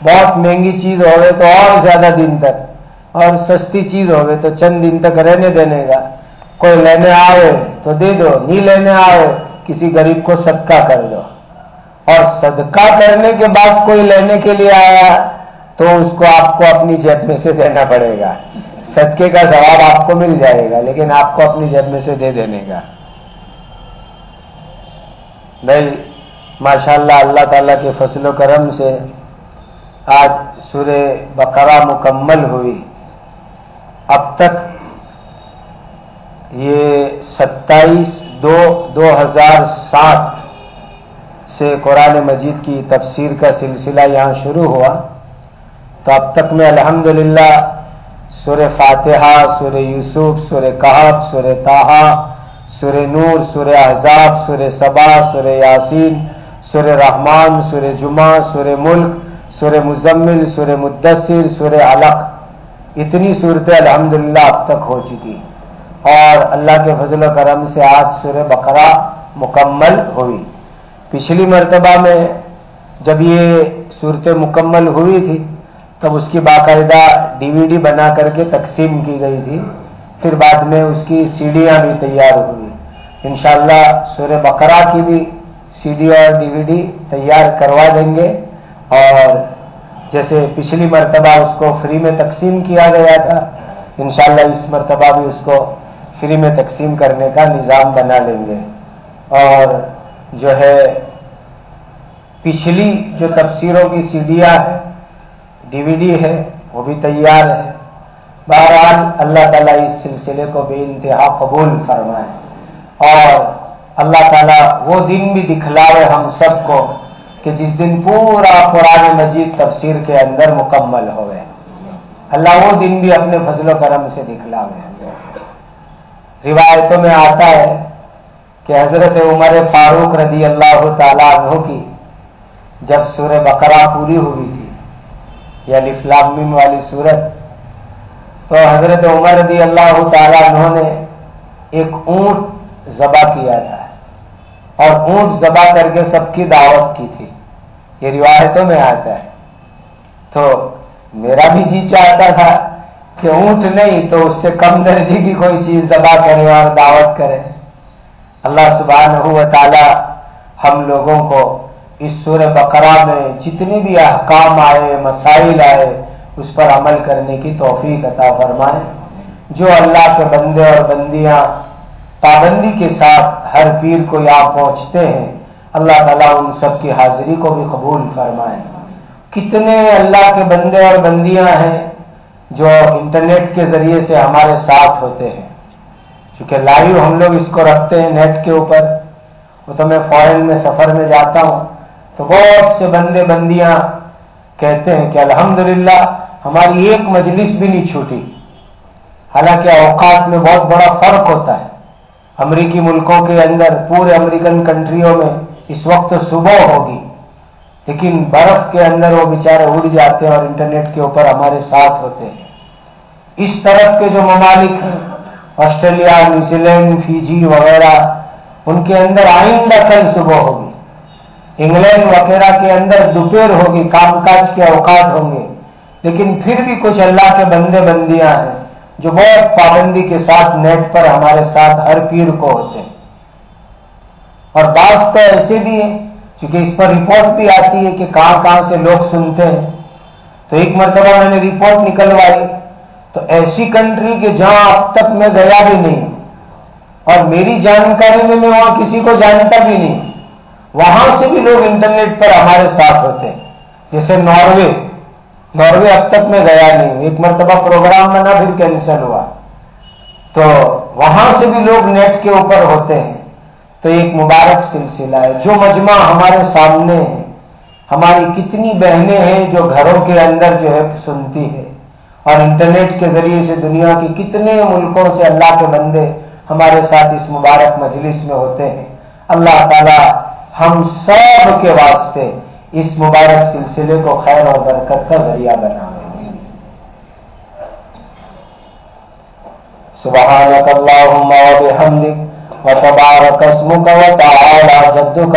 बहुत महँगी चीज़ हो गए तो और ज़्यादा दिन तक, और सस्ती चीज़ हो गई तो चंद दिन तक रहने देने का। कोई लेने आए तो दे दो, नहीं लेने आए किसी गरीब को सदका कर दो। और सदका करने के बाद कोई लेने के लिए आया तो उसको आपको अपनी जेब में से देना पड़ेगा। सदके का जवाब आपको मिल जाएगा, लेकिन आपको अपनी जेब में से दे देने का। भाई, माशाल्लाह अल्लाह ताला के फसलो करम से आज सूर्य बकरा मुकम्मल हुई। अब तक ये 27 दो 2007 से कुरान मजीद की तफसीर का सिलसिला यहाँ शुरू हुआ। तो अब तक में अल्हम्दुलिल्लाह, सुर फातिहा, सुर यूसुफ, सुर कहब सुर ताहा, सुर नूर, सुर अहजाब, सुर सबा, सुर यासीन, सुर रहमान, सुर जुमा सुर मुल्क, सुर मुजम्मिल, सुर मुद्दसिर सुर अलक। इतनी सूरतें अल्हम्दुलिल्लाह अब तक हो चुकी और अल्लाह के फजल करम से आज सुर बकरा मुकम्मल हुई। पिछली मरतबा में जब ये सूरतें मुकम्मल हुई थी, तब उसकी बाकायदा डीवीडी बना करके तकसीम की गई थी। फिर बाद में उसकी सीढ़ियाँ भी तैयार हुई। इनशाला सूर्य बकरा की भी सीडी और डीवीडी तैयार करवा देंगे। और जैसे पिछली मरतबा उसको फ्री में तकसीम किया गया था इनशाला इस मरतबा भी उसको फ्री में तकसीम करने का निज़ाम बना लेंगे। और जो है, पिछली जो तफसीरों की सीढ़ियाँ है, डीवीडी है, वो भी तैयार है। बहरहाल, अल्लाह ताला इस सिलसिले को बे इंतहा कबूल फरमाए। और अल्लाह ताला वो दिन भी दिखलावे हम सबको कि जिस दिन पूरा कुरान मजीद तफसीर के अंदर मुकम्मल हो गए अल्लाह वो दिन भी अपने फजलो करम से दिखलावे। रिवायतों में आता है कि हज़रत उमर फारूक रदी अल्लाह तु की जब सूर्य बकरा पूरी हुई थी, या लिफलामिन वाली सूरत तो हज़रत उमर रदी अल्लाह तु ने एक ऊँट जबा किया था और ऊँट जबा करके सबकी दावत की थी। ये रिवायतों में आता है। तो मेरा भी जी चाहता था कि ऊँट नहीं तो उससे कम दर्जे की कोई चीज़ दबा करे और दावत करे। अल्लाह सुबह ताला हम लोगों को इस सूर्य बकरा में जितने भी अहकाम आए, मसाइल आए, उस पर अमल करने की तोफीक अता फरमाए। जो अल्लाह के बंदे और बंदियाँ पाबंदी के साथ हर पीर को यहाँ पहुँचते हैं, अल्लाह ताला उन सब की हाजिरी को भी कबूल फरमाए। कितने अल्लाह के बंदे और बंदियाँ हैं जो इंटरनेट के ज़रिए से हमारे साथ होते हैं। क्योंकि लाइव हम लोग इसको रखते हैं नेट के ऊपर, वो तो मैं फॉरेन में सफ़र में जाता हूँ तो बहुत से बंदे बंदियाँ कहते हैं कि अल्हम्दुलिल्लाह, हमारी एक मजलिस भी नहीं छूटी। हालाँकि अवकात में बहुत बड़ा फ़र्क होता है। अमरीकी मुल्कों के अंदर, पूरे अमेरिकन कंट्रियों में इस वक्त तो सुबह होगी, लेकिन बर्फ़ के अंदर वो बेचारे उड़ जाते हैं और इंटरनेट के ऊपर हमारे साथ होते हैं। इस तरफ़ के जो ममालिक हैं, ऑस्ट्रेलिया, न्यूजीलैंड, फिजी वगैरह, उनके अंदर आइंदा कल सुबह होगी। इंग्लैंड वगैरह के अंदर दोपहर होगी, कामकाज के अवकाश होंगे। लेकिन फिर भी कुछ अल्लाह के बंदे बंदियाँ हैं, जो बहुत पाबंदी के साथ नेट पर हमारे साथ हर पीर को होते हैं। और बात तो ऐसे भी है, क्योंकि इस पर रिपोर्ट भी आती है कि कहाँ कहाँ से लोग सुनते हैं। तो एक मरतबा मैंने रिपोर्ट निकलवाई तो ऐसी कंट्री के जहाँ अब तक मैं गया भी नहीं, और मेरी जानकारी में मैं वहाँ किसी को जानता भी नहीं, वहाँ से भी लोग इंटरनेट पर हमारे साथ होते हैं। जैसे नॉर्वे नॉर्वे अब तक मैं गया नहीं, एक मरतबा प्रोग्राम बना फिर कैंसिल हुआ। तो वहाँ से भी लोग नेट के ऊपर होते हैं। तो एक मुबारक सिलसिला है। जो मजमा हमारे सामने है, हमारी कितनी बहनें हैं जो घरों के अंदर जो है सुनती है। और इंटरनेट के ज़रिए से दुनिया के कितने मुल्कों से अल्लाह के बंदे हमारे साथ इस मुबारक मजलिस में होते हैं। अल्लाह ताला हम सब के वास्ते इस मुबारक सिलसिले को खैर और बरकत का ज़रिया बनावे सुबहानक अल्लाहुम्मा व बिहम्दिक व तबारक अस्मुक व तआला जद्दुक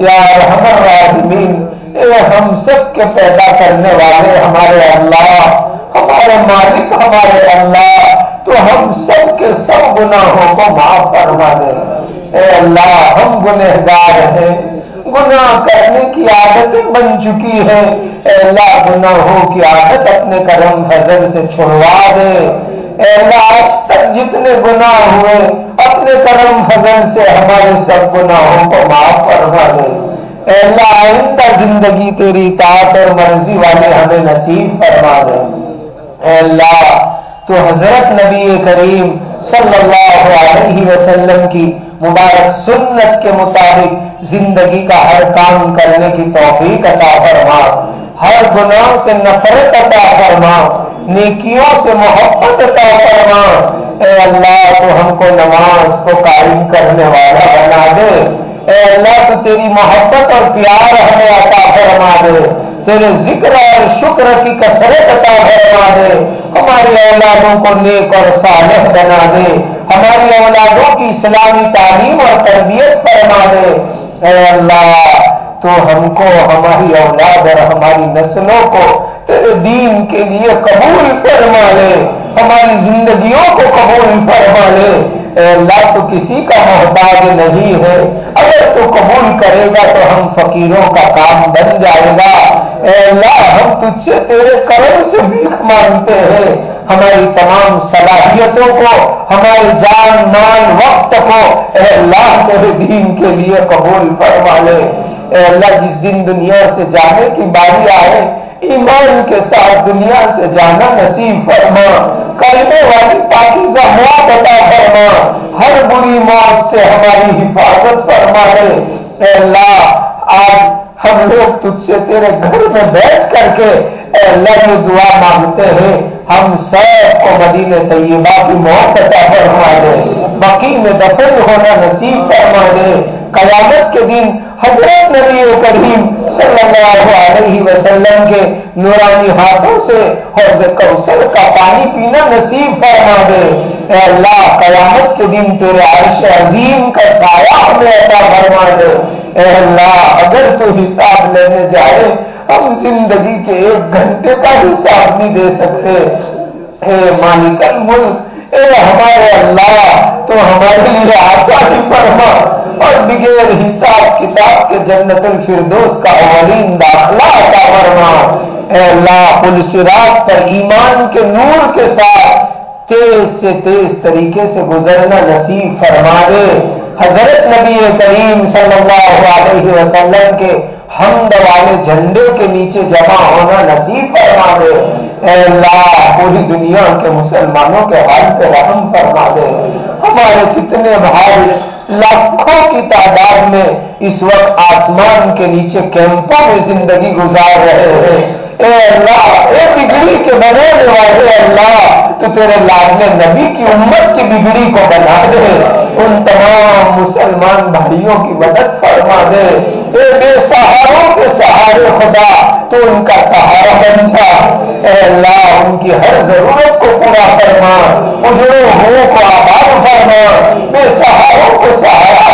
या हम सब के पैदा करने वाले हमारे अल्लाह, हमारे मालिक, हमारे अल्लाह तो हम सब के सब गुनाहों को माफ़ करवा दे। ए अल्लाह, हम गुनहगार हैं। गुनाह करने की आदतें बन चुकी है। अल्लाह, गुनाहों की आदत अपने कर्म फजल से छुड़वा दे। आज तक जितने गुनाह हुए, अपने करम फजल से हमारे सब गुनाहों को माफ़ फरमा दे अल्लाह आइंदा ज़िंदगी तेरी तात और मर्ज़ी वाले हमें नसीब फरमा दे। अल्लाह तो हज़रत नबी करीम सल्लल्लाहु अलैहि वसल्लम की मुबारक सुन्नत के मुताबिक ज़िंदगी का हर काम करने की तौफीक अता फरमा। हर गुनाह से नफरत अता फरमा। नेकियों से मोहब्बत अता फरमा ए अल्लाह तो हमको नमाज़ को कायम करने वाला बना दे। ए अल्लाह तो तेरी मोहब्बत और प्यार हमें अता फरमा दे। तेरे ज़िक्र और शुक्र की कसरत अता फरमा दे। हमारी औलादों को नेक और सालह बना दे। हमारी औलादों की इस्लामी तालीम और तरबियत फरमा दे। ए अल्लाह तो हमको, हमारी औलाद और हमारी नस्लों को तेरे दीन के लिए कबूल फरमा ले हमारी जिंदगियों को कबूल फरमा ले अल्लाह तो किसी का मोहताज नहीं है। अगर तो कबूल करेगा तो हम फकीरों का काम बन जाएगा। अल्लाह, हम तुझसे तेरे करम से भीख मांगते हैं। हमारी तमाम सलाहियतों को, हमारे जान मान वक्त को अल्लाह तेरे दीन के लिए कबूल फरमा ले अल्लाह, जिस दिन दुनिया से जाने की बारी आए ईमान के साथ दुनिया से जाना नसीब फरमा। करने वाली पाकिजा अता फरमा। हर बुरी मौत से हमारी हिफाजत फरमा दे। अल्लाह, आज हम लोग तुझसे तेरे घर में बैठ करके अल्लाह की दुआ मांगते हैं। हम सबको मदीने तैयबा की मौत अता फरमा दे। बकी में दफन होना नसीब फरमा दे। कयामत के दिन हज़रत नबी करीम सल्लल्लाहु अलैहि वसल्लम के नूरानी हाथों से हौज कौसर का पानी पीना नसीब फरमा दे। अल्लाह, कयामत के दिन तेरे आयश अजीम का साया हमें अता फरमा दे। अल्लाह, अगर तू हिसाब लेने जाए, हम ज़िंदगी के एक घंटे का हिसाब नहीं दे सकते। हे मालिकल मुल्क ए हमारे अल्लाह तो हमारे लिए आसानी फरमा। और बिगैर हिसाब किताब के जन्नतुल फिरदोस का अवलीन दाखला अता फरमाओ। अल्लाह पर ईमान के नूर के साथ तेज से तेज तरीके से गुजरना नसीब फरमा दे। हज़रत नबी करीम सल्लल्लाहु अलैहि वसल्लम के हमद वाले झंडे के नीचे जमा होना नसीब फरमा दे। पूरी दुनिया के मुसलमानों के हाल पे रहम फरमा दे। हमारे कितने भाई लाखों की तादाद में इस वक्त आसमान के नीचे कैंपों में ज़िंदगी गुजार रहे हैं। अल्लाह ए बिगड़ी के बनाने वाले अल्लाह तो तेरे लाडले नबी की उम्मत की बिगड़ी को बना दे। उन तमाम मुसलमान भाइयों की मदद फरमा दे। ए बेसहारों के सहारे खुदा तो उनका सहारा बन जा। अल्लाह, उनकी हर ज़रूरत को पूरा फरमा। उजड़े हुओं को आबाद फरमा। बेसहारों को सहारा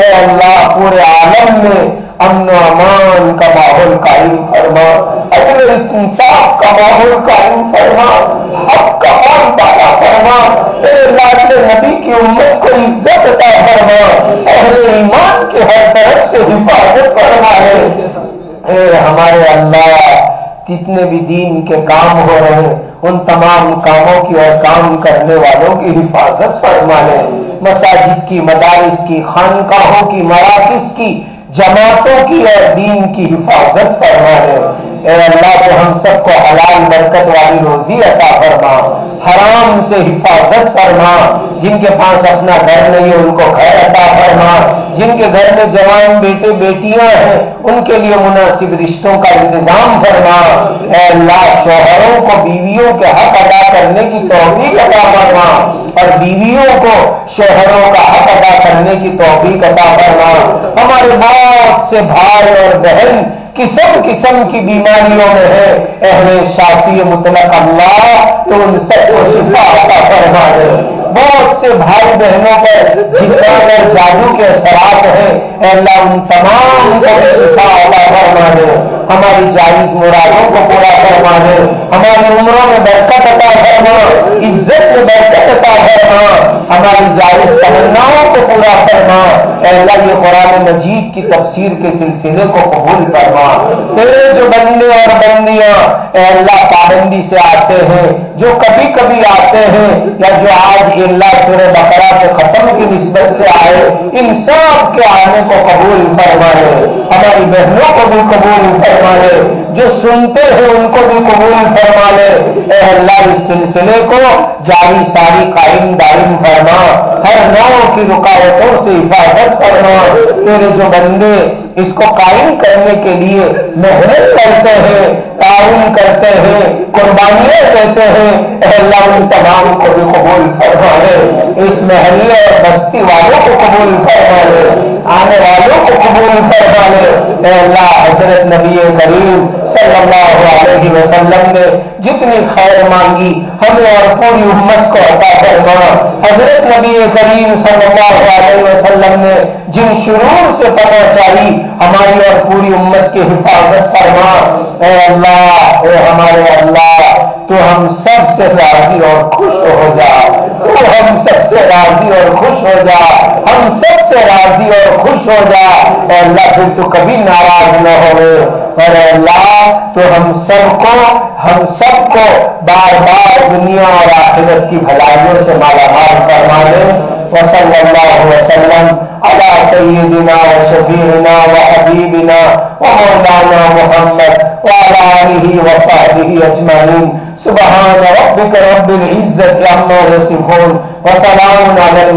ए अल्लाह, पूरे आलम में अमन अमान का माहौल कायम फरमा। अगले इंसाफ का माहौल कायम फरमा। हक का मान फरमा। तेरे लाडले नबी की उम्मत को इज़्ज़त अता फरमा। अहले ईमान के हर तरफ़ से हिफाजत फरमा है। हमारे अल्लाह जितने भी दीन के काम हो रहे हैं, उन तमाम कामों की और काम करने वालों की हिफाजत फरमा ले मसाजिद की, मदारिस की, खानकाहों की मराकज की जमातों की और दीन की हिफाजत फरमा अल्लाह तो हम सबको हलाल, बरकत वाली रोजी अता फरमा। हराम से हिफाजत फरमा। जिनके पास अपना घर नहीं है, उनको घर अता फरमा। जिनके घर में जवान बेटे, बेटियाँ हैं, उनके लिए मुनासिब रिश्तों का इंतज़ाम फरमा। अल्लाह, शोहरों को, बीवियों के हक अदा करने की तोफीक अदा फरमा। और बीवियों को, शोहरों का हक अदा करने की तोफीक अदा फरमा। हमारे बहुत से भाई और बहन किस्म किस्म की बीमारियों में है, अहले शाफी मुतलक अल्लाह तो उन सबको शिफा अता फरमा दे। बहुत से भाई बहनों पर जितना पर जादू के असरात हैं, अल्लाह उन तमाम को शिफा अता फरमा दे। हमारी जायज़ मुरादों को पूरा फरमा दे। हमारी उम्रों में बरकत अता फरमा। इज़्ज़त में बरकत अता फरमा। हमारी जायज़ तमन्नाओं को पूरा फरमा अल्लाह, ये कुरान मजीद की तफसीर के सिलसिले को कबूल फरमा। तेरे जो बंदे और बंदियाँ अल्लाह, पाबंदी से आते हैं, जो कभी कभी आते हैं, या जो आज अल्लाह सुर बकरा के खत्म की नस्बत से आए, इन सब के आने को कबूल फरमा ले हमारी बहनों को भी कबूल फरमा ले जो सुनते हैं, उनको भी कबूल फरमा ले अल्लाह, इस सिलसिले को जारी सारी कायम दायम फरमा। हर नौ की रुकावटों से हिफाजत करना तेरे जो बंदे इसको कायम करने के लिए मेहनत करते हैं ताउन करते हैं, कुर्बानियाँ देते हैं, अल्लाह उन तमाम को भी कबूल फरमा ले इस महल्ले और बस्ती वालों को कबूल फरमा ले आने वालों को कबूल फरमा ले अल्लाह, हज़रत नबी करीम सल्लल्लाहु अलैहि वसल्लम ने जितनी खैर मांगी, हमें और पूरी उम्मत को अता फरमा हज़रत नबी करीम सल्लल्लाहु अलैहि वसल्लम ने जिन शुरूर से पता चाही हमारी और पूरी उम्मत की हिफाजत फरमा ए अल्लाह ए हमारे अल्लाह तो हम सबसे राज़ी और खुश हो जा। तो हम सबसे राज़ी और खुश हो जा। हम सबसे राज़ी और खुश हो जा। और अल्लाह, फिर तो कभी नाराज़ न हो। और अल्लाह तो हम सबको हम सबको बार बार दुनिया और आखिरत की भलाइयों से मालामाल फरमा दे। वसल्लल्लाहु वसल्लम अला सय्यिदिना व शफीना व हबीबिना व मौलाना मुहम्मद व अला आलिहि व सहबिहि अजमईन सुबहान रब्बिक रब्बिल इज्जति अम्मा यसिफून व सलामुन अलल